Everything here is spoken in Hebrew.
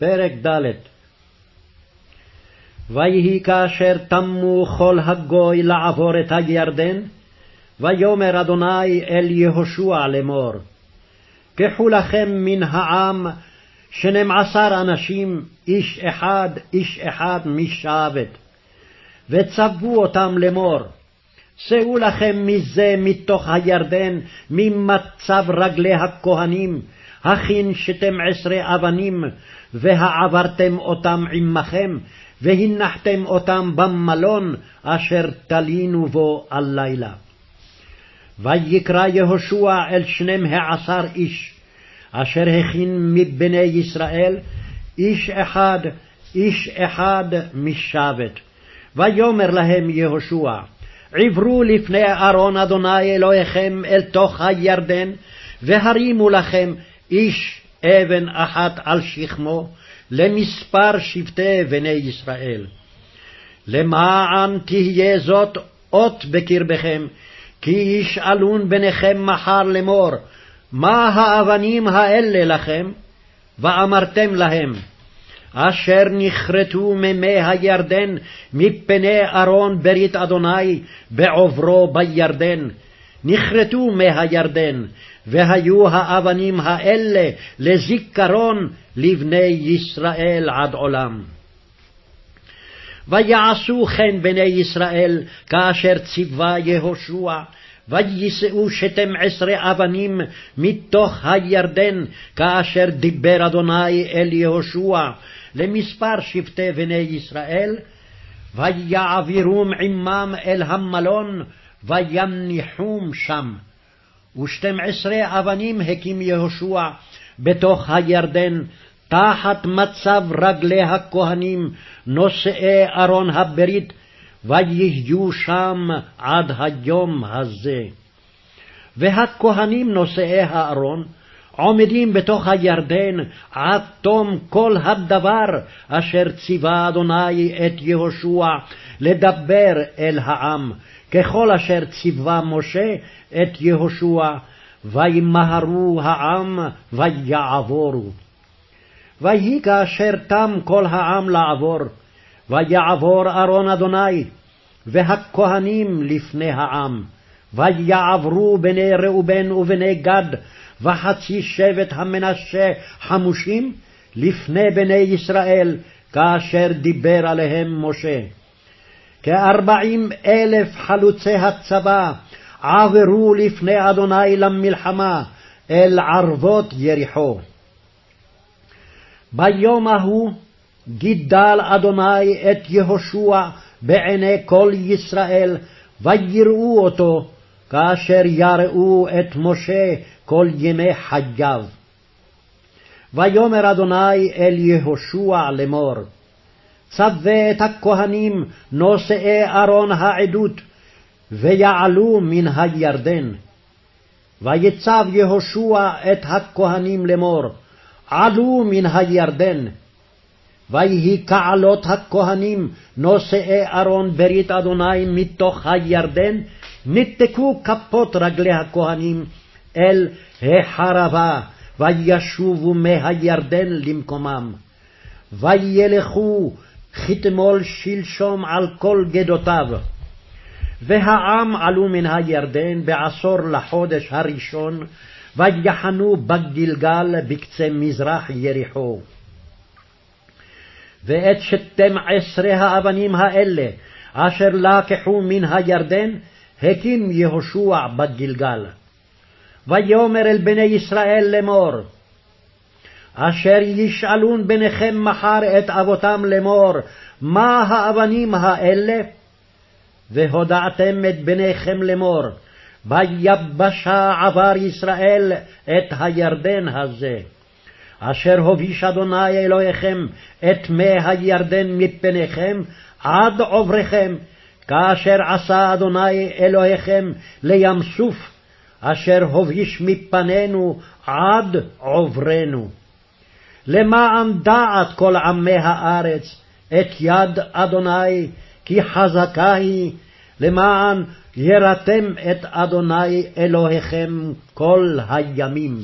פרק ד' ויהי כאשר תמו כל הגוי לעבור את הירדן, ויאמר אדוני אל יהושע לאמור, קחו לכם מן העם שנים עשר אנשים, איש אחד, איש אחד משבת, וצוו אותם לאמור, שאו לכם מזה מתוך הירדן, ממצב רגלי הכהנים, הכין שתים עשרה אבנים, והעברתם אותם עמכם, והנחתם אותם במלון אשר תלינו בו הלילה. ויקרא יהושע אל שנים העשר איש, אשר הכין מבני ישראל, איש אחד, איש אחד משבת. ויאמר להם יהושע, עברו לפני ארון אדוני אלוהיכם אל תוך הירדן, והרימו לכם איש אבן אחת על שכמו, למספר שבטי בני ישראל. למען תהיה זאת אות בקרבכם, כי ישאלון בניכם מחר לאמור, מה האבנים האלה לכם? ואמרתם להם, אשר נכרתו ממי הירדן מפני ארון ברית אדוני בעוברו בירדן, נכרתו מהירדן, והיו האבנים האלה לזיכרון לבני ישראל עד עולם. ויעשו כן בני ישראל כאשר ציווה יהושע, ויישאו שתים עשרה אבנים מתוך הירדן, כאשר דיבר אדוני אל יהושע למספר שבטי בני ישראל, ויעבירום עמם אל המלון, ויניחום שם. ושתים עשרה אבנים הקים יהושע בתוך הירדן, תחת מצב רגלי הכהנים, נושאי ארון הברית, ויהיו שם עד היום הזה. והכהנים נושאי הארון, עומדים בתוך הירדן עד תום כל הדבר אשר ציווה אדוני את יהושע לדבר אל העם, ככל אשר ציווה משה את יהושע, וימהרו העם ויעבורו. ויהי כאשר תם כל העם לעבור, ויעבור ארון אדוני, והכהנים לפני העם, ויעברו בני ראובן ובני גד, וחצי שבט המנשה חמושים, לפני בני ישראל, כאשר דיבר עליהם משה. כארבעים אלף חלוצי הצבא עברו לפני אדוני למלחמה אל ערבות יריחו. ביום ההוא גידל אדוני את יהושע בעיני כל ישראל, ויראו אותו, כאשר יראו את משה כל ימי חייו. ויאמר אדוני אל יהושע לאמור, צווה את הכהנים נושאי ארון העדות, ויעלו מן הירדן. ויצב יהושע את הכהנים לאמור, עלו מן הירדן. ויהי כעלות הכהנים נושאי ארון ברית אדוני מתוך הירדן, נתקו כפות רגלי הכהנים אל החרבה, וישובו מהירדן למקומם. וילכו כתמול שלשום על כל גדותיו. והעם עלו מן הירדן בעשור לחודש הראשון, ויחנו בגלגל בקצה מזרח יריחו. ואת שתים עשרה האבנים האלה, אשר לקחו מן הירדן, הקים יהושע בגלגל. ויאמר אל בני ישראל לאמור, אשר ישאלון בניכם מחר את אבותם לאמור, מה האבנים האלה? והודעתם את בניכם לאמור, ביבשה עבר ישראל את הירדן הזה. אשר הוביש אדוני אלוהיכם את מי הירדן מפניכם עד עובריכם, כאשר עשה אדוני אלוהיכם לים סוף, אשר הוביש מפנינו עד עוברנו. למען דעת כל עמי הארץ את יד אדוני, כי חזקה היא, למען ירתם את אדוני אלוהיכם כל הימים.